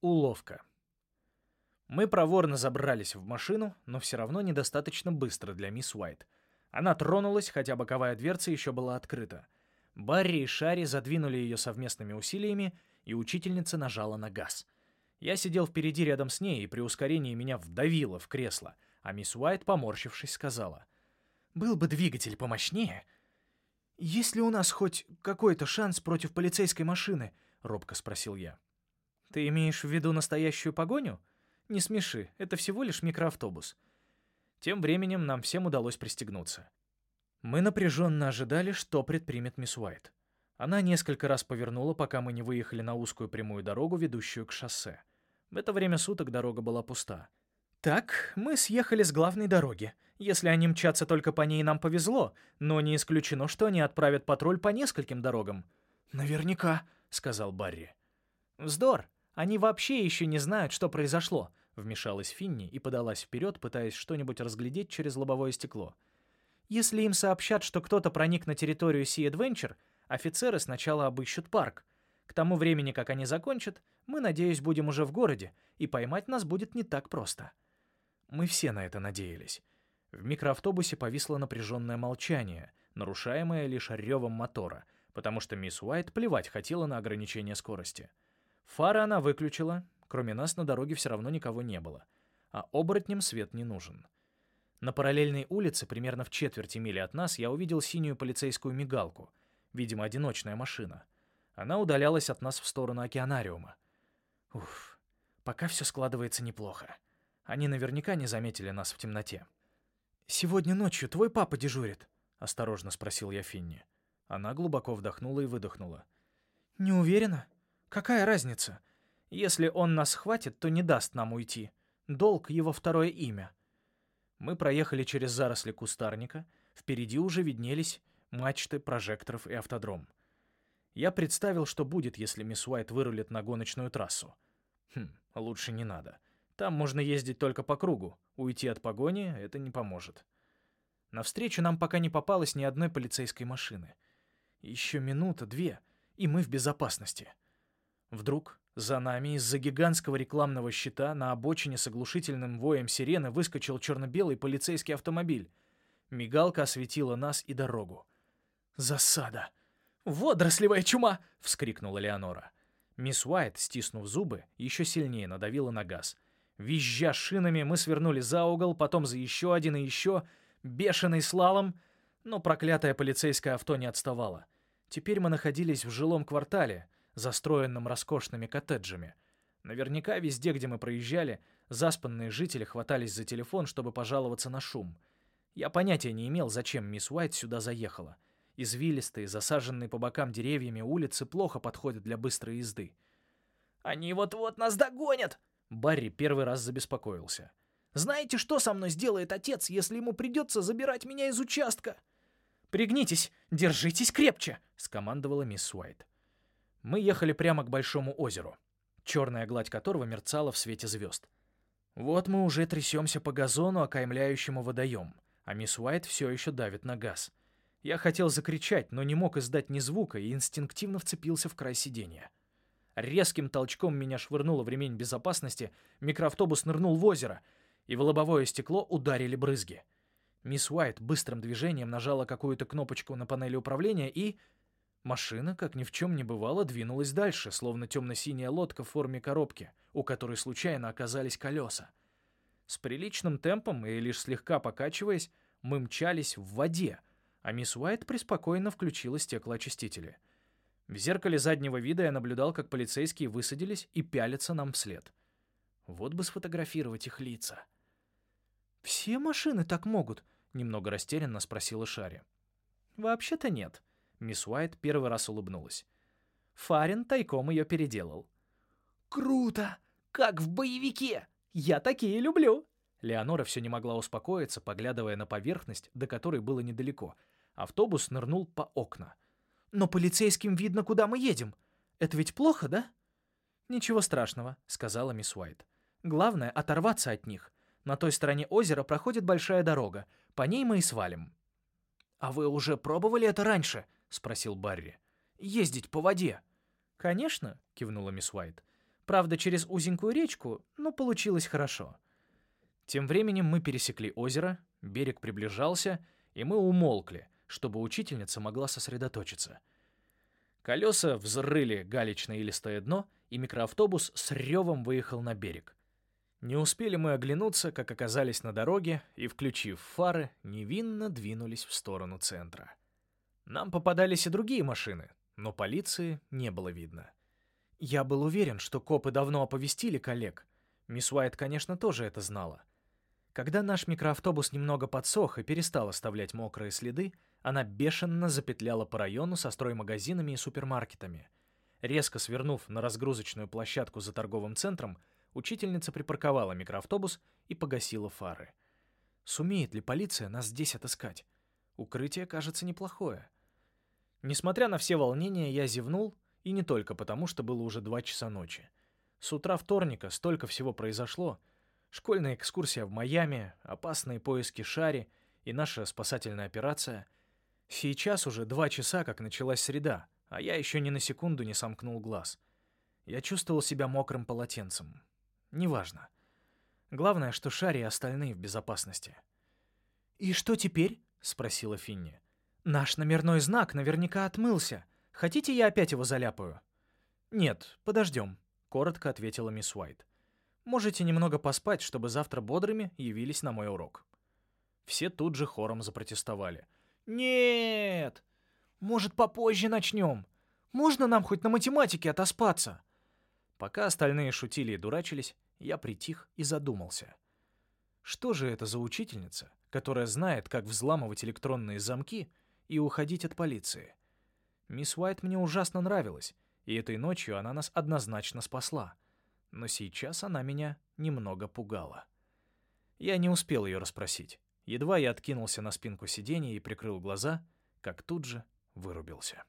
Уловка. Мы проворно забрались в машину, но все равно недостаточно быстро для мисс Уайт. Она тронулась, хотя боковая дверца еще была открыта. Барри и Шари задвинули ее совместными усилиями, и учительница нажала на газ. Я сидел впереди рядом с ней, и при ускорении меня вдавило в кресло, а мисс Уайт, поморщившись, сказала, «Был бы двигатель помощнее». «Есть ли у нас хоть какой-то шанс против полицейской машины?» — робко спросил я. «Ты имеешь в виду настоящую погоню? Не смеши, это всего лишь микроавтобус». Тем временем нам всем удалось пристегнуться. Мы напряженно ожидали, что предпримет мисс Уайт. Она несколько раз повернула, пока мы не выехали на узкую прямую дорогу, ведущую к шоссе. В это время суток дорога была пуста. «Так, мы съехали с главной дороги. Если они мчатся только по ней, нам повезло, но не исключено, что они отправят патруль по нескольким дорогам». «Наверняка», — сказал Барри. «Вздор! Они вообще еще не знают, что произошло», — вмешалась Финни и подалась вперед, пытаясь что-нибудь разглядеть через лобовое стекло. «Если им сообщат, что кто-то проник на территорию Sea Adventure, офицеры сначала обыщут парк. К тому времени, как они закончат, мы, надеюсь, будем уже в городе, и поймать нас будет не так просто». Мы все на это надеялись. В микроавтобусе повисло напряженное молчание, нарушаемое лишь ревом мотора, потому что мисс Уайт плевать хотела на ограничение скорости. Фары она выключила, кроме нас на дороге все равно никого не было, а оборотням свет не нужен. На параллельной улице, примерно в четверти мили от нас, я увидел синюю полицейскую мигалку, видимо, одиночная машина. Она удалялась от нас в сторону океанариума. Уф, пока все складывается неплохо. Они наверняка не заметили нас в темноте. «Сегодня ночью твой папа дежурит?» — осторожно спросил я Финни. Она глубоко вдохнула и выдохнула. «Не уверена. Какая разница? Если он нас хватит, то не даст нам уйти. Долг — его второе имя». Мы проехали через заросли кустарника. Впереди уже виднелись мачты, прожекторов и автодром. Я представил, что будет, если мисс Уайт вырулит на гоночную трассу. Хм, лучше не надо. Там можно ездить только по кругу. Уйти от погони — это не поможет. Навстречу нам пока не попалось ни одной полицейской машины. Еще минута, две, и мы в безопасности. Вдруг за нами из-за гигантского рекламного щита на обочине с оглушительным воем сирены выскочил черно-белый полицейский автомобиль. Мигалка осветила нас и дорогу. «Засада!» «Водорослевая чума!» — вскрикнула Леонора. Мисс Уайт, стиснув зубы, еще сильнее надавила на газ — Визжа шинами, мы свернули за угол, потом за еще один и еще, бешеный слалом, но проклятое полицейское авто не отставало. Теперь мы находились в жилом квартале, застроенном роскошными коттеджами. Наверняка везде, где мы проезжали, заспанные жители хватались за телефон, чтобы пожаловаться на шум. Я понятия не имел, зачем мисс Уайт сюда заехала. Извилистые, засаженные по бокам деревьями улицы плохо подходят для быстрой езды. «Они вот-вот нас догонят!» Барри первый раз забеспокоился. «Знаете, что со мной сделает отец, если ему придется забирать меня из участка?» «Пригнитесь, держитесь крепче!» — скомандовала мисс Уайт. Мы ехали прямо к большому озеру, черная гладь которого мерцала в свете звезд. Вот мы уже трясемся по газону, окаймляющему водоем, а мисс Уайт все еще давит на газ. Я хотел закричать, но не мог издать ни звука и инстинктивно вцепился в край сиденья. Резким толчком меня швырнуло в ремень безопасности, микроавтобус нырнул в озеро, и в лобовое стекло ударили брызги. Мисс Уайт быстрым движением нажала какую-то кнопочку на панели управления, и... Машина, как ни в чем не бывало, двинулась дальше, словно темно-синяя лодка в форме коробки, у которой случайно оказались колеса. С приличным темпом и лишь слегка покачиваясь, мы мчались в воде, а мисс Уайт преспокойно включила стеклоочистители — в зеркале заднего вида я наблюдал, как полицейские высадились и пялятся нам вслед. Вот бы сфотографировать их лица. «Все машины так могут?» — немного растерянно спросила Шари. «Вообще-то нет». Мисс Уайт первый раз улыбнулась. Фарин тайком ее переделал. «Круто! Как в боевике! Я такие люблю!» Леонора все не могла успокоиться, поглядывая на поверхность, до которой было недалеко. Автобус нырнул по окна — «Но полицейским видно, куда мы едем. Это ведь плохо, да?» «Ничего страшного», — сказала мисс Уайт. «Главное — оторваться от них. На той стороне озера проходит большая дорога. По ней мы и свалим». «А вы уже пробовали это раньше?» — спросил Барри. «Ездить по воде». «Конечно», — кивнула мисс Уайт. Правда, через узенькую речку, но получилось хорошо. Тем временем мы пересекли озеро, берег приближался, и мы умолкли, чтобы учительница могла сосредоточиться. Колеса взрыли галечное илистое дно, и микроавтобус с ревом выехал на берег. Не успели мы оглянуться, как оказались на дороге, и, включив фары, невинно двинулись в сторону центра. Нам попадались и другие машины, но полиции не было видно. Я был уверен, что копы давно оповестили коллег. Мисс Уайт, конечно, тоже это знала. Когда наш микроавтобус немного подсох и перестал оставлять мокрые следы, она бешено запетляла по району со строймагазинами и супермаркетами. Резко свернув на разгрузочную площадку за торговым центром, Учительница припарковала микроавтобус и погасила фары. Сумеет ли полиция нас здесь отыскать? Укрытие кажется неплохое. Несмотря на все волнения, я зевнул, и не только потому, что было уже два часа ночи. С утра вторника столько всего произошло. Школьная экскурсия в Майами, опасные поиски Шари и наша спасательная операция. Сейчас уже два часа, как началась среда, а я еще ни на секунду не сомкнул глаз. Я чувствовал себя мокрым полотенцем. Неважно. Главное, что Шари и остальные в безопасности. «И что теперь?» — спросила Финни. «Наш номерной знак наверняка отмылся. Хотите, я опять его заляпаю?» «Нет, подождем», — коротко ответила мисс Уайт. «Можете немного поспать, чтобы завтра бодрыми явились на мой урок». Все тут же хором запротестовали. «Нет! Может, попозже начнем? Можно нам хоть на математике отоспаться?» Пока остальные шутили и дурачились, я притих и задумался. Что же это за учительница, которая знает, как взламывать электронные замки и уходить от полиции? Мисс Уайт мне ужасно нравилась, и этой ночью она нас однозначно спасла. Но сейчас она меня немного пугала. Я не успел ее расспросить. Едва я откинулся на спинку сиденья и прикрыл глаза, как тут же вырубился.